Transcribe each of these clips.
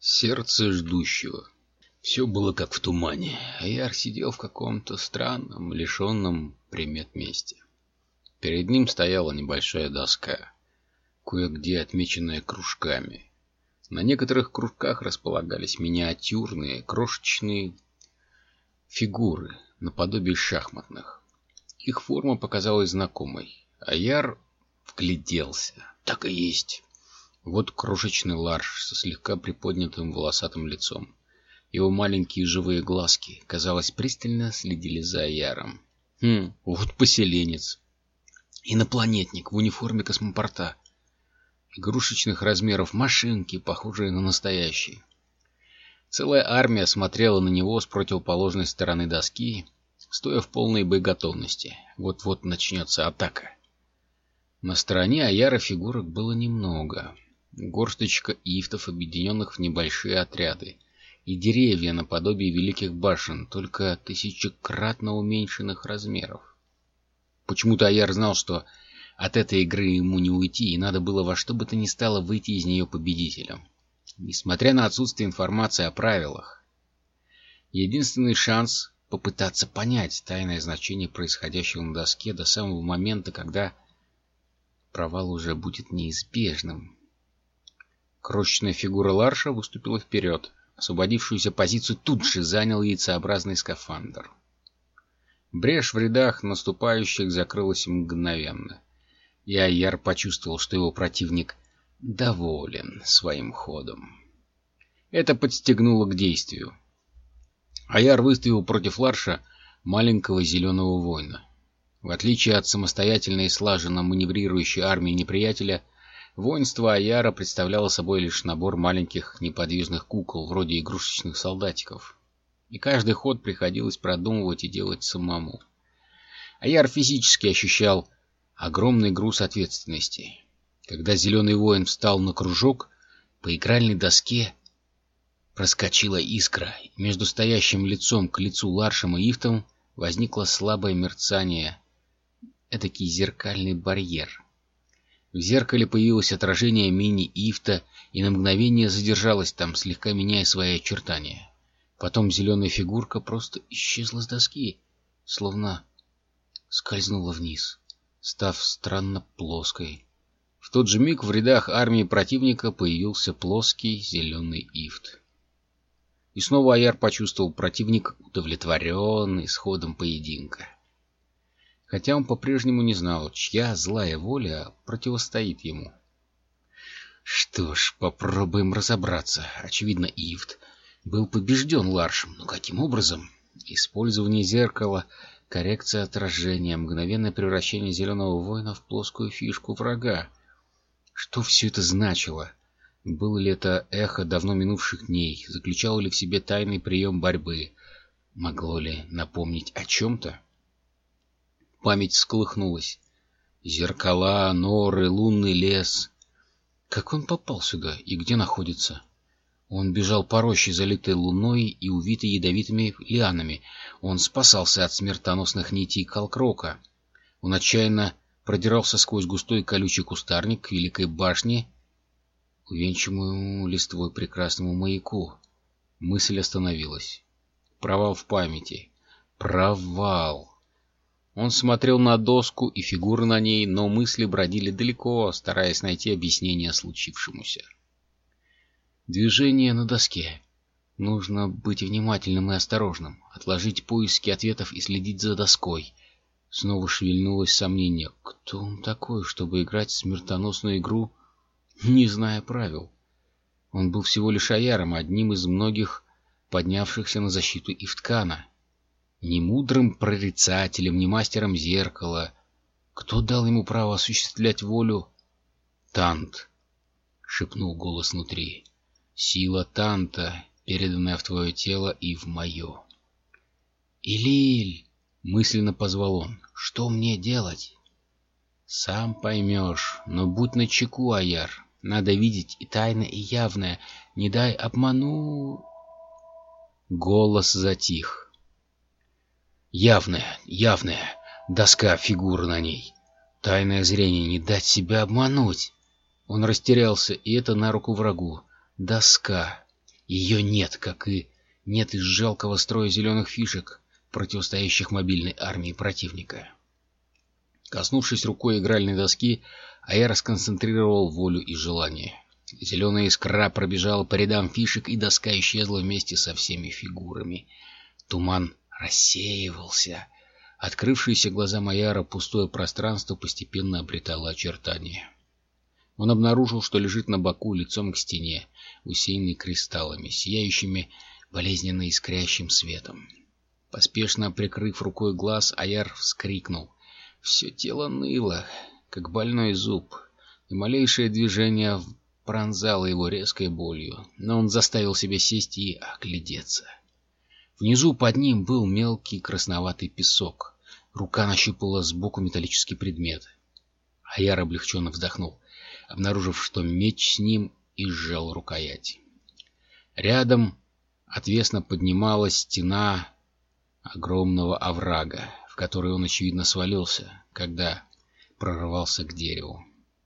Сердце ждущего. Все было как в тумане. Аяр сидел в каком-то странном, лишенном примет месте. Перед ним стояла небольшая доска, кое-где отмеченная кружками. На некоторых кружках располагались миниатюрные, крошечные фигуры, наподобие шахматных. Их форма показалась знакомой. Аяр вгляделся. Так и есть. Вот крошечный ларш со слегка приподнятым волосатым лицом. Его маленькие живые глазки, казалось, пристально следили за Аяром. Хм, вот поселенец. Инопланетник в униформе космопорта. Игрушечных размеров машинки, похожие на настоящие. Целая армия смотрела на него с противоположной стороны доски, стоя в полной боеготовности. Вот-вот начнется атака. На стороне Аяра фигурок было немного. Горсточка ифтов, объединенных в небольшие отряды, и деревья наподобие великих башен, только тысячекратно уменьшенных размеров. Почему-то Аяр знал, что от этой игры ему не уйти, и надо было во что бы то ни стало выйти из нее победителем. Несмотря на отсутствие информации о правилах. Единственный шанс попытаться понять тайное значение происходящего на доске до самого момента, когда провал уже будет неизбежным. Крошечная фигура Ларша выступила вперед. Освободившуюся позицию тут же занял яйцеобразный скафандр. Брешь в рядах наступающих закрылась мгновенно. И Айяр почувствовал, что его противник доволен своим ходом. Это подстегнуло к действию. Аяр выставил против Ларша маленького зеленого воина. В отличие от самостоятельной и слаженно маневрирующей армии неприятеля, воинство Аяра представляло собой лишь набор маленьких неподвижных кукол, вроде игрушечных солдатиков. И каждый ход приходилось продумывать и делать самому. Аяр физически ощущал огромный груз ответственности. Когда зеленый воин встал на кружок, по игральной доске проскочила искра, между стоящим лицом к лицу Ларшем и Ифтом возникло слабое мерцание этакий зеркальный барьер. В зеркале появилось отражение мини-ифта и на мгновение задержалось там, слегка меняя свои очертания. Потом зеленая фигурка просто исчезла с доски, словно скользнула вниз, став странно плоской. В тот же миг в рядах армии противника появился плоский зеленый ифт. И снова Аяр почувствовал противник удовлетворенный исходом поединка хотя он по-прежнему не знал, чья злая воля противостоит ему. Что ж, попробуем разобраться. Очевидно, Ивт был побежден Ларшем, но каким образом? Использование зеркала, коррекция отражения, мгновенное превращение зеленого воина в плоскую фишку врага. Что все это значило? Было ли это эхо давно минувших дней? Заключало ли в себе тайный прием борьбы? Могло ли напомнить о чем-то? Память всколыхнулась. Зеркала, норы, лунный лес. Как он попал сюда и где находится? Он бежал по роще, залитой луной и увитой ядовитыми лианами. Он спасался от смертоносных нитей Калкрока. Он отчаянно продирался сквозь густой колючий кустарник к великой башне, увенчанному листвой прекрасному маяку. Мысль остановилась. Провал в памяти. Провал. Он смотрел на доску и фигуры на ней, но мысли бродили далеко, стараясь найти объяснение случившемуся. Движение на доске. Нужно быть внимательным и осторожным, отложить поиски ответов и следить за доской. Снова шевельнулось сомнение. Кто он такой, чтобы играть в смертоносную игру, не зная правил? Он был всего лишь аяром, одним из многих поднявшихся на защиту Ивткана ни мудрым прорицателем, ни мастером зеркала. Кто дал ему право осуществлять волю? Тант, — шепнул голос внутри. Сила Танта, переданная в твое тело и в мое. Илиль, — мысленно позвал он, — что мне делать? Сам поймешь, но будь начеку, Аяр. Надо видеть и тайное, и явное. Не дай обману... Голос затих. Явная, явная, доска фигуры на ней. Тайное зрение, не дать себя обмануть. Он растерялся, и это на руку врагу. Доска. Ее нет, как и нет из жалкого строя зеленых фишек, противостоящих мобильной армии противника. Коснувшись рукой игральной доски, Ая расконцентрировал волю и желание. Зеленая искра пробежала по рядам фишек, и доска исчезла вместе со всеми фигурами. Туман рассеивался. Открывшиеся глаза Маяра пустое пространство постепенно обретало очертания. Он обнаружил, что лежит на боку лицом к стене, усеянный кристаллами, сияющими болезненно искрящим светом. Поспешно прикрыв рукой глаз, Аяр вскрикнул. Все тело ныло, как больной зуб, и малейшее движение пронзало его резкой болью, но он заставил себя сесть и оглядеться. Внизу под ним был мелкий красноватый песок. Рука нащупала сбоку металлический предмет. Аяр облегченно вздохнул, обнаружив, что меч с ним и сжал рукоять. Рядом отвесно поднималась стена огромного оврага, в который он, очевидно, свалился, когда прорывался к дереву.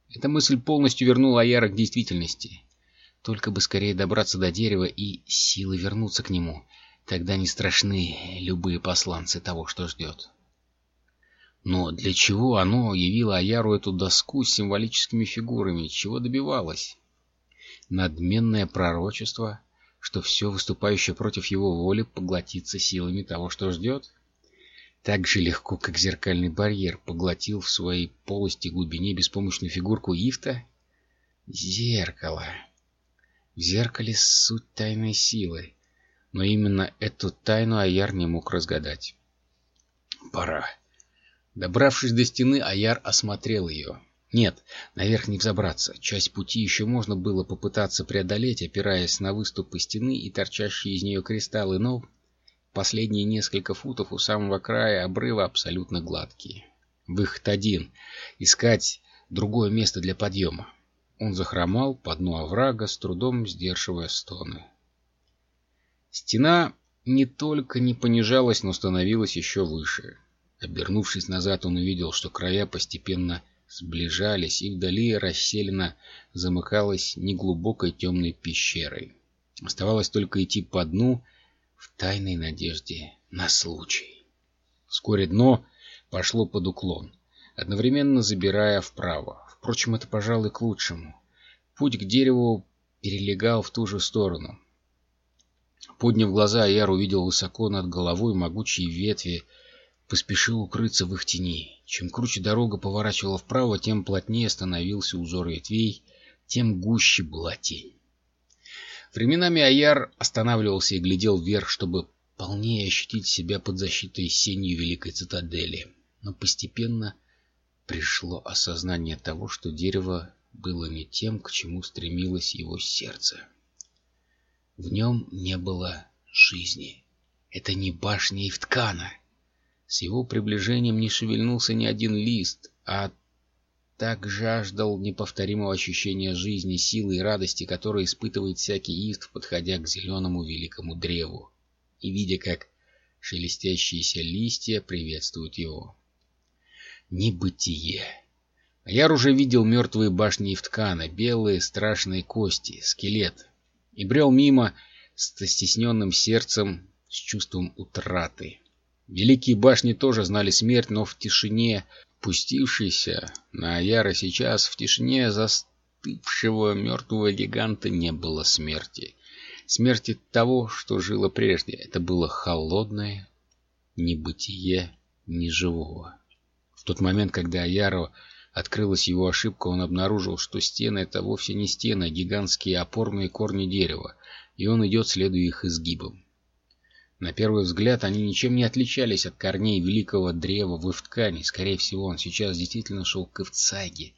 Эта мысль полностью вернула Аяра к действительности. Только бы скорее добраться до дерева и силы вернуться к нему. Тогда не страшны любые посланцы того, что ждет. Но для чего оно явило Аяру эту доску с символическими фигурами? Чего добивалось? Надменное пророчество — что все выступающее против его воли поглотится силами того, что ждет? Так же легко, как зеркальный барьер поглотил в своей полости глубине беспомощную фигурку Ифта? Зеркало. В зеркале суть тайной силы. Но именно эту тайну Аяр не мог разгадать. Пора. Добравшись до стены, Аяр осмотрел ее. Нет, наверх не взобраться. Часть пути еще можно было попытаться преодолеть, опираясь на выступы стены и торчащие из нее кристаллы, но последние несколько футов у самого края обрыва абсолютно гладкие. Выход один — искать другое место для подъема. Он захромал по дну оврага, с трудом сдерживая стоны. Стена не только не понижалась, но становилась еще выше. Обернувшись назад, он увидел, что края постепенно сближались, и вдали расселена замыкалась неглубокой темной пещерой. Оставалось только идти по дну в тайной надежде на случай. Вскоре дно пошло под уклон, одновременно забирая вправо. Впрочем, это, пожалуй, к лучшему. Путь к дереву перелегал в ту же сторону. Подняв глаза, Яр увидел высоко над головой могучие ветви, поспешил укрыться в их тени. Чем круче дорога поворачивала вправо, тем плотнее становился узор ветвей, тем гуще была тень. Временами Аяр останавливался и глядел вверх, чтобы полнее ощутить себя под защитой сенью Великой Цитадели. Но постепенно пришло осознание того, что дерево было не тем, к чему стремилось его сердце. В нем не было жизни. Это не башня Ивткана. С его приближением не шевельнулся ни один лист, а так жаждал неповторимого ощущения жизни, силы и радости, которое испытывает всякий ист, подходя к зеленому великому древу и видя, как шелестящиеся листья приветствуют его. Небытие. Я уже видел мертвые башни Ивткана, белые страшные кости, скелет, и брел мимо с стесненным сердцем, с чувством утраты. Великие башни тоже знали смерть, но в тишине, пустившейся на Аяра сейчас, в тишине застывшего мертвого гиганта не было смерти. Смерти того, что жило прежде. Это было холодное небытие неживого. В тот момент, когда Аяру открылась его ошибка, он обнаружил, что стены — это вовсе не стены, а гигантские опорные корни дерева, и он идет, следуя их изгибам. На первый взгляд они ничем не отличались от корней великого древа в Ивткане. Скорее всего, он сейчас действительно шел к Ивцаге.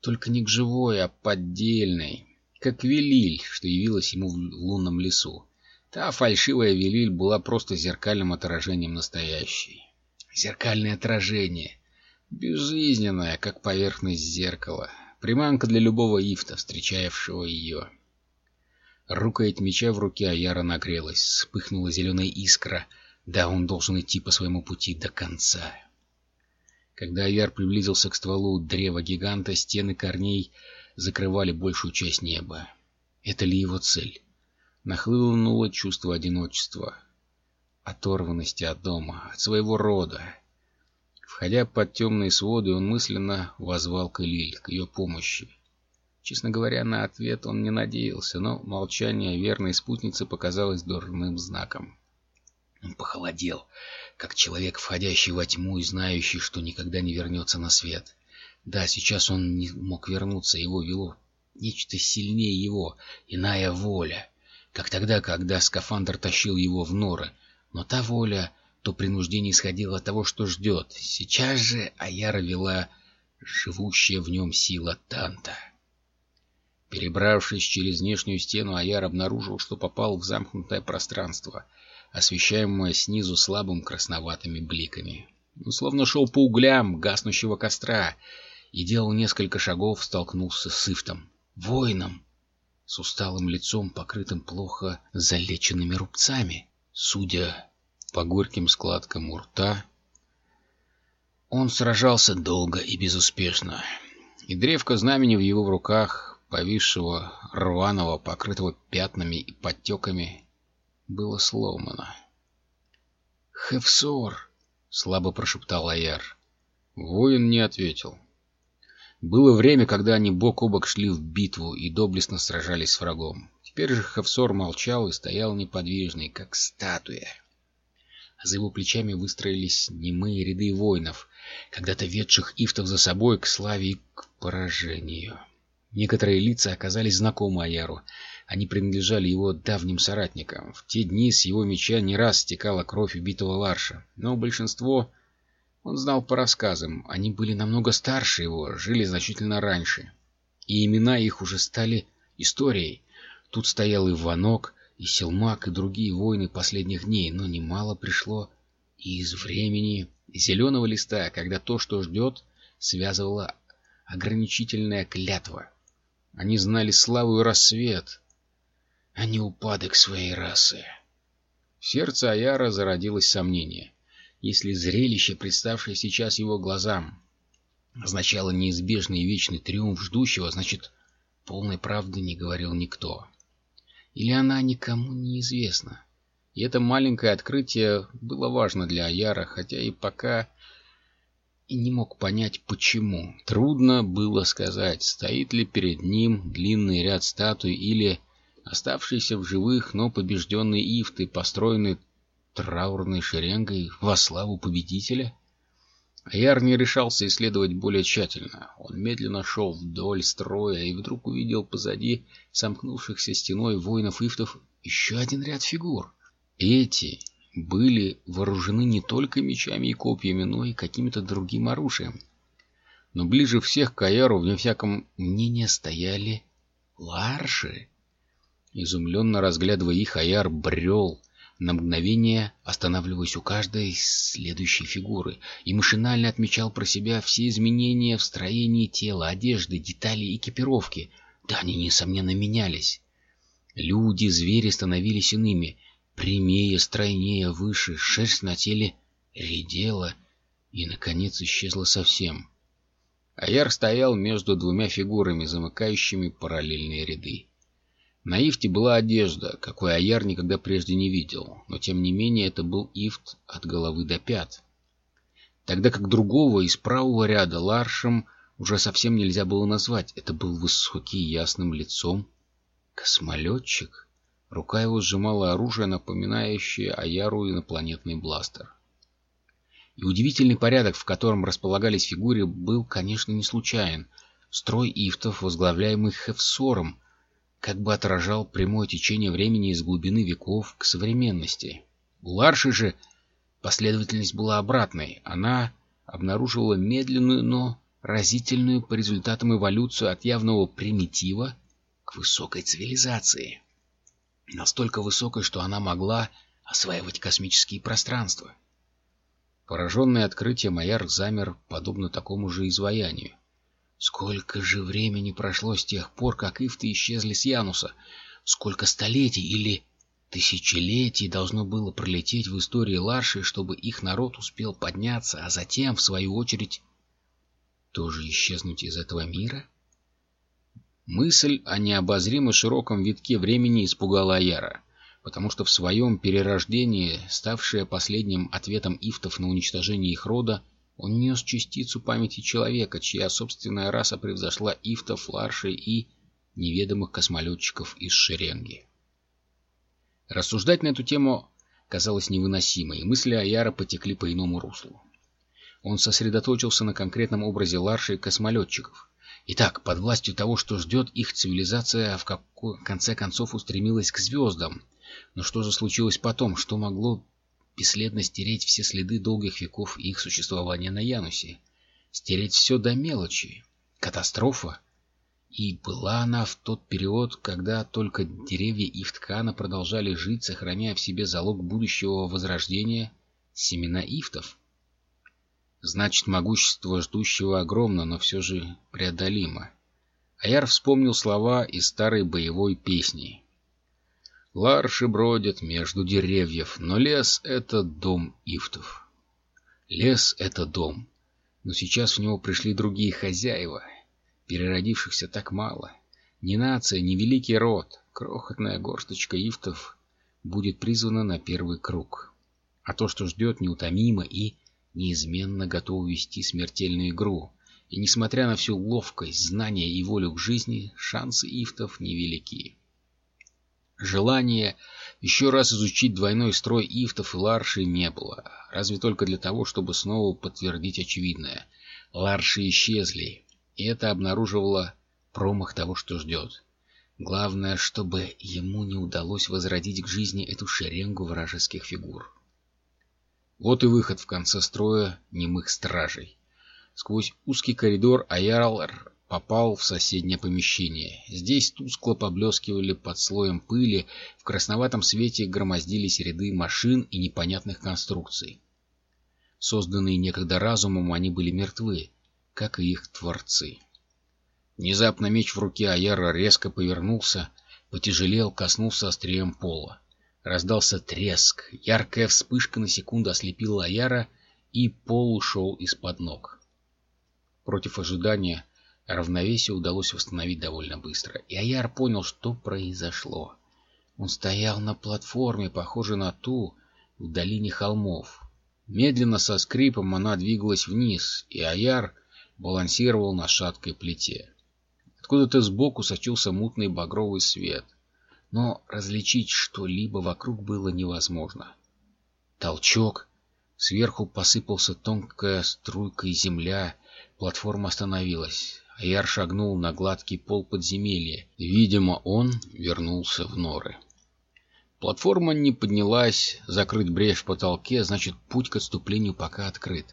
Только не к живой, а поддельной. Как Велиль, что явилась ему в лунном лесу. Та фальшивая Велиль была просто зеркальным отражением настоящей. Зеркальное отражение. Безжизненное, как поверхность зеркала. Приманка для любого ифта, встречавшего ее. Рукоять меча в руке Аяра нагрелась, вспыхнула зеленая искра. Да, он должен идти по своему пути до конца. Когда Аяр приблизился к стволу древа гиганта, стены корней закрывали большую часть неба. Это ли его цель? нахлынуло чувство одиночества, оторванности от дома, от своего рода. Входя под темные своды, он мысленно возвал к Элиль, к ее помощи. Честно говоря, на ответ он не надеялся, но молчание верной спутницы показалось дурным знаком. Он похолодел, как человек, входящий во тьму и знающий, что никогда не вернется на свет. Да, сейчас он не мог вернуться, его вело нечто сильнее его, иная воля, как тогда, когда скафандр тащил его в норы. Но та воля, то принуждение исходило от того, что ждет. Сейчас же Аяра вела живущая в нем сила Танта. Перебравшись через внешнюю стену, Аяр обнаружил, что попал в замкнутое пространство, освещаемое снизу слабым красноватыми бликами. Он словно шел по углям гаснущего костра и делал несколько шагов, столкнулся с Ифтом, воином, с усталым лицом, покрытым плохо залеченными рубцами. Судя по горьким складкам у рта, он сражался долго и безуспешно, и древко знамени в его руках повисшего, рваного, покрытого пятнами и подтеками, было сломано. «Хевсор!» — слабо прошептал Аяр. Воин не ответил. Было время, когда они бок о бок шли в битву и доблестно сражались с врагом. Теперь же Хевсор молчал и стоял неподвижный, как статуя. За его плечами выстроились немые ряды воинов, когда-то ведших ифтов за собой к славе и к поражению. Некоторые лица оказались знакомы Аяру. Они принадлежали его давним соратникам. В те дни с его меча не раз стекала кровь убитого Ларша. Но большинство он знал по рассказам. Они были намного старше его, жили значительно раньше. И имена их уже стали историей. Тут стоял и Ванок, и Селмак, и другие воины последних дней, но немало пришло и из времени зеленого листа, когда то, что ждет, связывала ограничительная клятва. Они знали славу и рассвет, а не упадок своей расы. В сердце Аяра зародилось сомнение. Если зрелище, представшее сейчас его глазам, означало неизбежный и вечный триумф ждущего, значит, полной правды не говорил никто. Или она никому не известна. И это маленькое открытие было важно для Аяра, хотя и пока и не мог понять, почему. Трудно было сказать, стоит ли перед ним длинный ряд статуй или оставшиеся в живых, но побежденные ифты, построенные траурной шеренгой во славу победителя. Аяр не решался исследовать более тщательно. Он медленно шел вдоль строя и вдруг увидел позади сомкнувшихся стеной воинов-ифтов еще один ряд фигур. Эти были вооружены не только мечами и копьями, но и каким-то другим оружием. Но ближе всех к Аяру, вне всяком мнения, стояли ларши. Изумленно разглядывая их, Аяр брел, на мгновение останавливаясь у каждой следующей фигуры, и машинально отмечал про себя все изменения в строении тела, одежды, деталей экипировки. Да, они, несомненно, менялись. Люди, звери становились иными, прямее, стройнее, выше, шерсть на теле редела и, наконец, исчезла совсем. Аяр стоял между двумя фигурами, замыкающими параллельные ряды. На ифте была одежда, какой Аяр никогда прежде не видел, но тем не менее это был ифт от головы до пят. Тогда как другого из правого ряда Ларшем уже совсем нельзя было назвать. Это был высокий ясным лицом космолетчик. Рука его сжимала оружие, напоминающее Аяру инопланетный бластер. И удивительный порядок, в котором располагались фигуры, был, конечно, не случайен. Строй ифтов, возглавляемый Хевсором, как бы отражал прямое течение времени из глубины веков к современности. У Ларши же последовательность была обратной. Она обнаруживала медленную, но разительную по результатам эволюцию от явного примитива к высокой цивилизации настолько высокой, что она могла осваивать космические пространства. Пораженный открытием Маяр замер, подобно такому же изваянию. Сколько же времени прошло с тех пор, как ифты исчезли с Януса? Сколько столетий или тысячелетий должно было пролететь в истории Ларши, чтобы их народ успел подняться, а затем, в свою очередь, тоже исчезнуть из этого мира? Мысль о необозримо широком витке времени испугала Аяра, потому что в своем перерождении, ставшее последним ответом ифтов на уничтожение их рода, он нес частицу памяти человека, чья собственная раса превзошла ифтов, ларшей и неведомых космолетчиков из шеренги. Рассуждать на эту тему казалось невыносимо, и мысли Аяра потекли по иному руслу. Он сосредоточился на конкретном образе Ларши и космолетчиков. Итак, под властью того, что ждет их цивилизация, в конце концов устремилась к звездам. Но что же случилось потом? Что могло бесследно стереть все следы долгих веков их существования на Янусе? Стереть все до мелочи? Катастрофа? И была она в тот период, когда только деревья Ифткана продолжали жить, сохраняя в себе залог будущего возрождения семена ифтов. Значит, могущество ждущего огромно, но все же преодолимо. Аяр вспомнил слова из старой боевой песни. Ларши бродят между деревьев, но лес — это дом ифтов. Лес — это дом, но сейчас в него пришли другие хозяева — Переродившихся так мало. Ни нация, ни великий род, крохотная горсточка ифтов будет призвана на первый круг. А то, что ждет, неутомимо и неизменно готово вести смертельную игру. И несмотря на всю ловкость, знания и волю к жизни, шансы ифтов невелики. Желание еще раз изучить двойной строй ифтов и ларши не было, разве только для того, чтобы снова подтвердить очевидное. Ларши исчезли, и это обнаруживало промах того, что ждет. Главное, чтобы ему не удалось возродить к жизни эту шеренгу вражеских фигур. Вот и выход в конце строя немых стражей. Сквозь узкий коридор Аярлер попал в соседнее помещение. Здесь тускло поблескивали под слоем пыли, в красноватом свете громоздились ряды машин и непонятных конструкций. Созданные некогда разумом, они были мертвы, как и их творцы. Внезапно меч в руке Аяра резко повернулся, потяжелел, коснулся острием пола. Раздался треск, яркая вспышка на секунду ослепила Аяра, и пол ушел из-под ног. Против ожидания равновесие удалось восстановить довольно быстро, и Аяр понял, что произошло. Он стоял на платформе, похожей на ту в долине холмов. Медленно со скрипом она двигалась вниз, и Аяр балансировал на шаткой плите. Откуда-то сбоку сочился мутный багровый свет, но различить что-либо вокруг было невозможно. Толчок. Сверху посыпался тонкая струйка земля, платформа остановилась. Аяр шагнул на гладкий пол подземелья. Видимо, он вернулся в норы. Платформа не поднялась, закрыть брешь в потолке, значит, путь к отступлению пока открыт.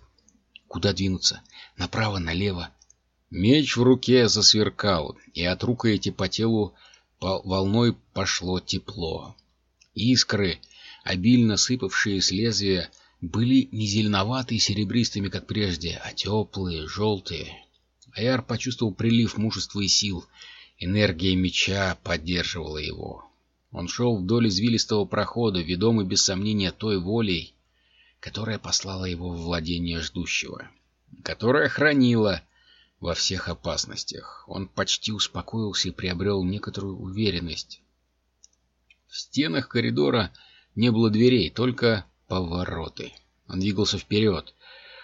Куда двинуться? Направо, налево? Меч в руке засверкал, и от рукояти по телу волной пошло тепло. Искры, обильно сыпавшие с лезвия, были не зеленоватые серебристыми, как прежде, а теплые, желтые. Аяр почувствовал прилив мужества и сил. Энергия меча поддерживала его. Он шел вдоль извилистого прохода, ведомый без сомнения той волей, которая послала его в владение ждущего, которая хранила во всех опасностях. Он почти успокоился и приобрел некоторую уверенность. В стенах коридора не было дверей, только повороты. Он двигался вперед,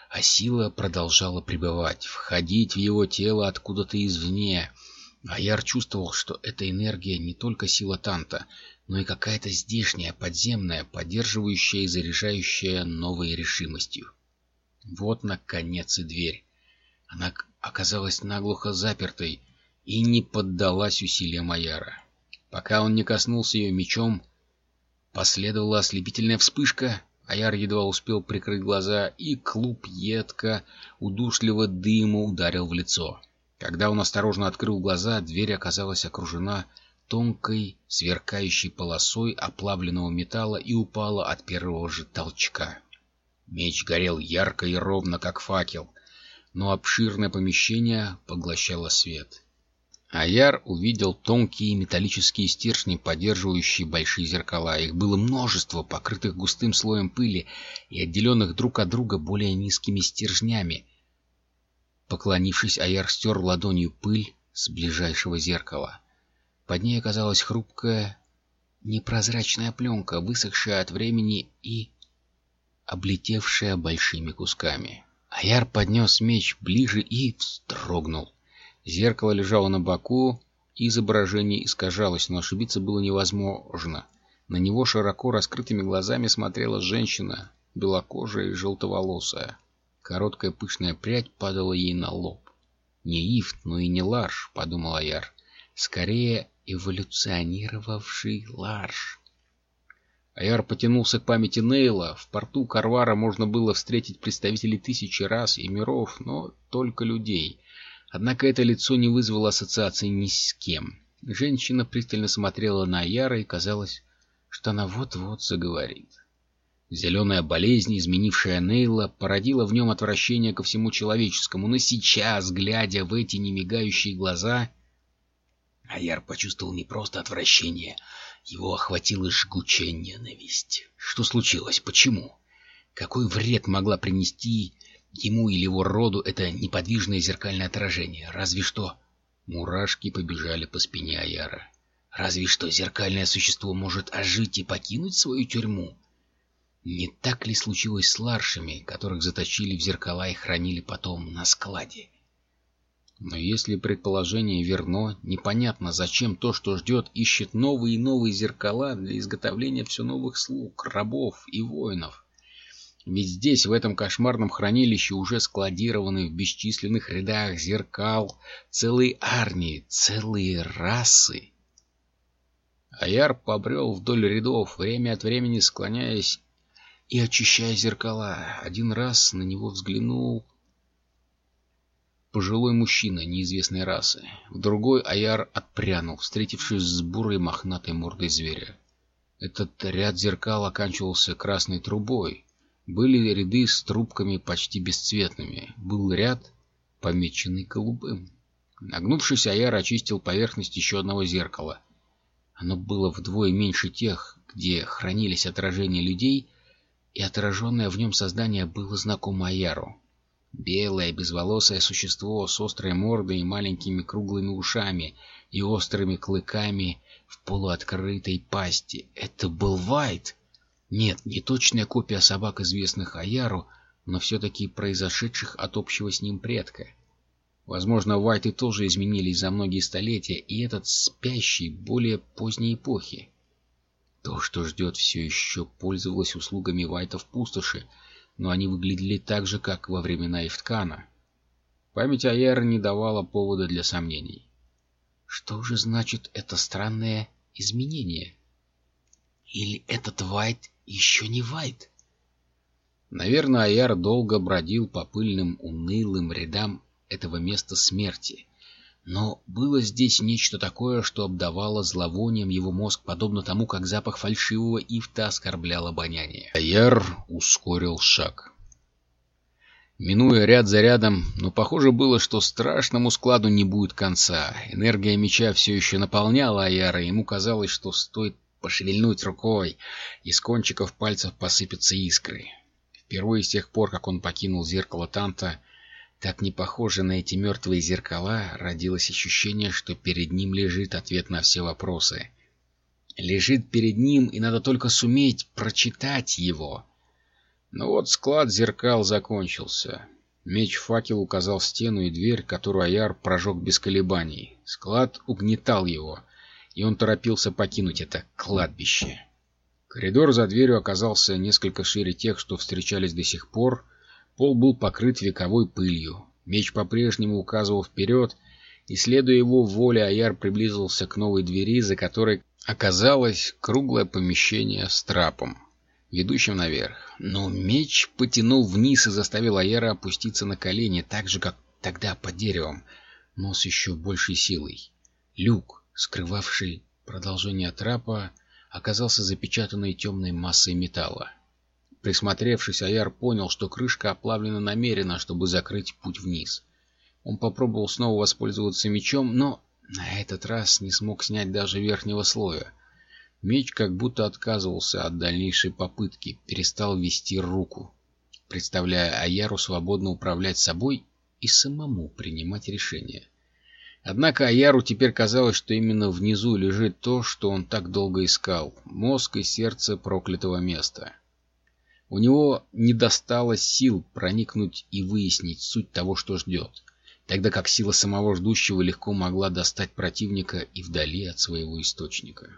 а сила продолжала пребывать, входить в его тело откуда-то извне. Аяр чувствовал, что эта энергия не только сила Танта, но и какая-то здешняя, подземная, поддерживающая и заряжающая новой решимостью. Вот, наконец, и дверь. Она оказалась наглухо запертой и не поддалась усилиям Маяра. Пока он не коснулся ее мечом, последовала ослепительная вспышка, Аяр едва успел прикрыть глаза, и клуб едко, удушливо дыма ударил в лицо. Когда он осторожно открыл глаза, дверь оказалась окружена тонкой, сверкающей полосой оплавленного металла и упала от первого же толчка. Меч горел ярко и ровно, как факел, но обширное помещение поглощало свет. Аяр увидел тонкие металлические стержни, поддерживающие большие зеркала. Их было множество, покрытых густым слоем пыли и отделенных друг от друга более низкими стержнями. Поклонившись, Аяр стер ладонью пыль с ближайшего зеркала. Под ней оказалась хрупкая непрозрачная пленка, высохшая от времени и облетевшая большими кусками. Аяр поднес меч ближе и вздрогнул. Зеркало лежало на боку, изображение искажалось, но ошибиться было невозможно. На него широко раскрытыми глазами смотрела женщина, белокожая и желтоволосая. Короткая пышная прядь падала ей на лоб. «Не Ифт, но и не Ларш», — подумал Аяр. «Скорее, эволюционировавший Ларш». Аяр потянулся к памяти Нейла. В порту Карвара можно было встретить представителей тысячи рас и миров, но только людей. Однако это лицо не вызвало ассоциации ни с кем. Женщина пристально смотрела на Аяра и казалось, что она вот-вот заговорит. Зеленая болезнь, изменившая Нейла, породила в нем отвращение ко всему человеческому, но сейчас, глядя в эти немигающие глаза, Аяр почувствовал не просто отвращение, его охватила жгучая ненависть. Что случилось? Почему? Какой вред могла принести ему или его роду это неподвижное зеркальное отражение? Разве что... Мурашки побежали по спине Аяра. Разве что зеркальное существо может ожить и покинуть свою тюрьму. Не так ли случилось с ларшами, которых заточили в зеркала и хранили потом на складе? Но если предположение верно, непонятно, зачем то, что ждет, ищет новые и новые зеркала для изготовления все новых слуг, рабов и воинов. Ведь здесь, в этом кошмарном хранилище, уже складированы в бесчисленных рядах зеркал целые армии, целые расы. Аяр побрел вдоль рядов, время от времени склоняясь и очищая зеркала. Один раз на него взглянул пожилой мужчина неизвестной расы. В другой Аяр отпрянул, встретившись с бурой мохнатой мордой зверя. Этот ряд зеркал оканчивался красной трубой. Были ряды с трубками почти бесцветными. Был ряд, помеченный голубым. Нагнувшись, Аяр очистил поверхность еще одного зеркала — оно было вдвое меньше тех, где хранились отражения людей, и отраженное в нем создание было знакомо Аяру. Белое, безволосое существо с острой мордой и маленькими круглыми ушами и острыми клыками в полуоткрытой пасти. Это был Вайт! Нет, не точная копия собак, известных Аяру, но все-таки произошедших от общего с ним предка. Возможно, Вайты тоже изменились за многие столетия, и этот спящий более поздней эпохи. То, что ждет, все еще пользовалось услугами Вайтов пустоши, но они выглядели так же, как во времена Ифткана. Память Аяра не давала повода для сомнений. Что же значит это странное изменение? Или этот Вайт еще не Вайт? Наверное, Аяр долго бродил по пыльным, унылым рядам этого места смерти. Но было здесь нечто такое, что обдавало зловонием его мозг, подобно тому, как запах фальшивого ифта оскорблял обоняние. Аяр ускорил шаг. Минуя ряд за рядом, но похоже было, что страшному складу не будет конца. Энергия меча все еще наполняла Аяра, ему казалось, что стоит пошевельнуть рукой, из кончиков пальцев посыпятся искры. Впервые с тех пор, как он покинул зеркало Танта, так не похоже на эти мертвые зеркала, родилось ощущение, что перед ним лежит ответ на все вопросы. Лежит перед ним, и надо только суметь прочитать его. Но вот склад зеркал закончился. Меч-факел указал стену и дверь, которую Аяр прожег без колебаний. Склад угнетал его, и он торопился покинуть это кладбище. Коридор за дверью оказался несколько шире тех, что встречались до сих пор, Пол был покрыт вековой пылью. Меч по-прежнему указывал вперед, и, следуя его воле, Аяр приблизился к новой двери, за которой оказалось круглое помещение с трапом, ведущим наверх. Но меч потянул вниз и заставил Аяра опуститься на колени, так же, как тогда под деревом, но с еще большей силой. Люк, скрывавший продолжение трапа, оказался запечатанной темной массой металла. Присмотревшись, Аяр понял, что крышка оплавлена намеренно, чтобы закрыть путь вниз. Он попробовал снова воспользоваться мечом, но на этот раз не смог снять даже верхнего слоя. Меч как будто отказывался от дальнейшей попытки, перестал вести руку, представляя Аяру свободно управлять собой и самому принимать решения. Однако Аяру теперь казалось, что именно внизу лежит то, что он так долго искал — мозг и сердце проклятого места. У него не досталось сил проникнуть и выяснить суть того, что ждет, тогда как сила самого ждущего легко могла достать противника и вдали от своего источника.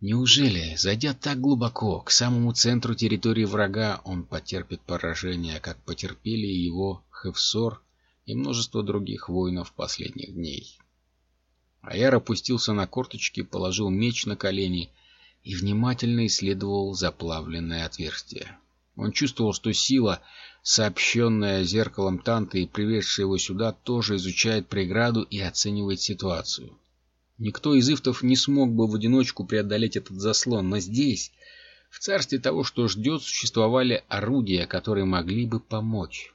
Неужели, зайдя так глубоко, к самому центру территории врага, он потерпит поражение, как потерпели его Хевсор и множество других воинов последних дней? Аяр опустился на корточки, положил меч на колени и внимательно исследовал заплавленное отверстие. Он чувствовал, что сила, сообщенная зеркалом Танты и приведшая его сюда, тоже изучает преграду и оценивает ситуацию. Никто из ифтов не смог бы в одиночку преодолеть этот заслон, но здесь, в царстве того, что ждет, существовали орудия, которые могли бы помочь.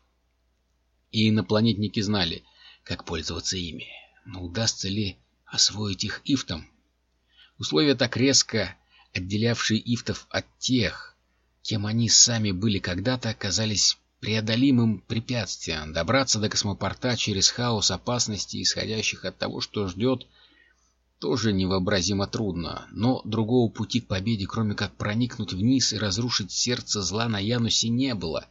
И инопланетники знали, как пользоваться ими. Но удастся ли освоить их ифтам? Условия так резко отделявшие ифтов от тех, кем они сами были когда-то, оказались преодолимым препятствием. Добраться до космопорта через хаос опасностей, исходящих от того, что ждет, тоже невообразимо трудно. Но другого пути к победе, кроме как проникнуть вниз и разрушить сердце зла на Янусе, не было.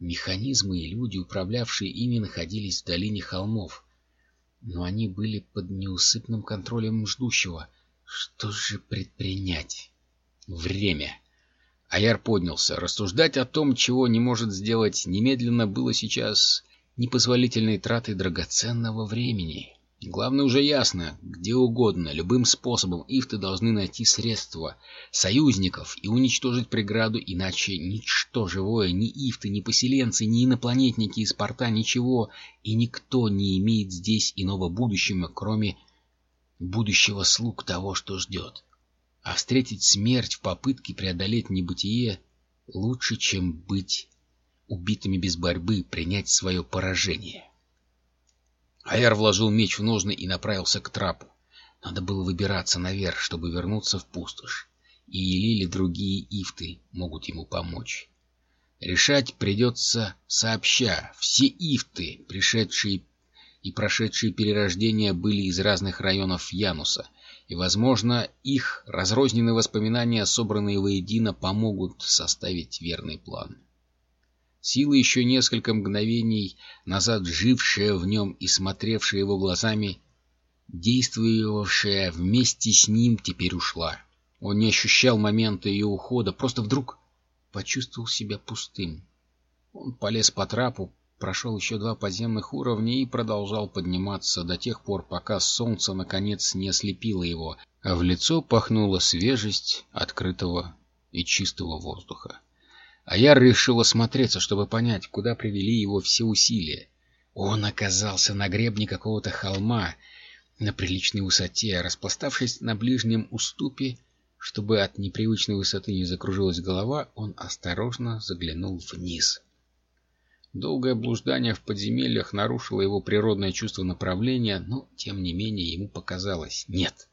Механизмы и люди, управлявшие ими, находились в долине холмов. Но они были под неусыпным контролем ждущего. Что же предпринять? Время. Аяр поднялся. Рассуждать о том, чего не может сделать немедленно, было сейчас непозволительной тратой драгоценного времени. Главное уже ясно, где угодно, любым способом ифты должны найти средства, союзников и уничтожить преграду, иначе ничто живое, ни ифты, ни поселенцы, ни инопланетники из порта, ничего, и никто не имеет здесь иного будущего, кроме будущего слуг того, что ждет. А встретить смерть в попытке преодолеть небытие лучше, чем быть убитыми без борьбы, принять свое поражение. Аяр вложил меч в ножны и направился к трапу. Надо было выбираться наверх, чтобы вернуться в пустошь. И Елили другие ифты могут ему помочь. Решать придется сообща. Все ифты, пришедшие и прошедшие перерождения, были из разных районов Януса, и, возможно, их разрозненные воспоминания, собранные воедино, помогут составить верный план. Сила, еще несколько мгновений назад жившая в нем и смотревшая его глазами, действовавшая вместе с ним, теперь ушла. Он не ощущал момента ее ухода, просто вдруг почувствовал себя пустым. Он полез по трапу, прошел еще два подземных уровня и продолжал подниматься до тех пор, пока солнце наконец не ослепило его, а в лицо пахнула свежесть открытого и чистого воздуха. Аяр решил осмотреться, чтобы понять, куда привели его все усилия. Он оказался на гребне какого-то холма на приличной высоте, распластавшись на ближнем уступе, чтобы от непривычной высоты не закружилась голова, он осторожно заглянул вниз. Долгое блуждание в подземельях нарушило его природное чувство направления, но, тем не менее, ему показалось «нет».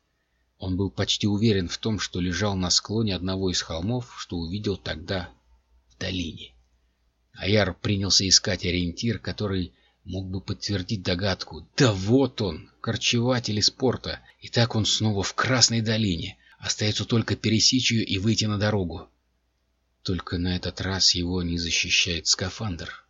Он был почти уверен в том, что лежал на склоне одного из холмов, что увидел тогда долине. Аяр принялся искать ориентир, который мог бы подтвердить догадку. Да вот он, корчеватель из порта. И так он снова в Красной долине. Остается только пересечь ее и выйти на дорогу. Только на этот раз его не защищает скафандр.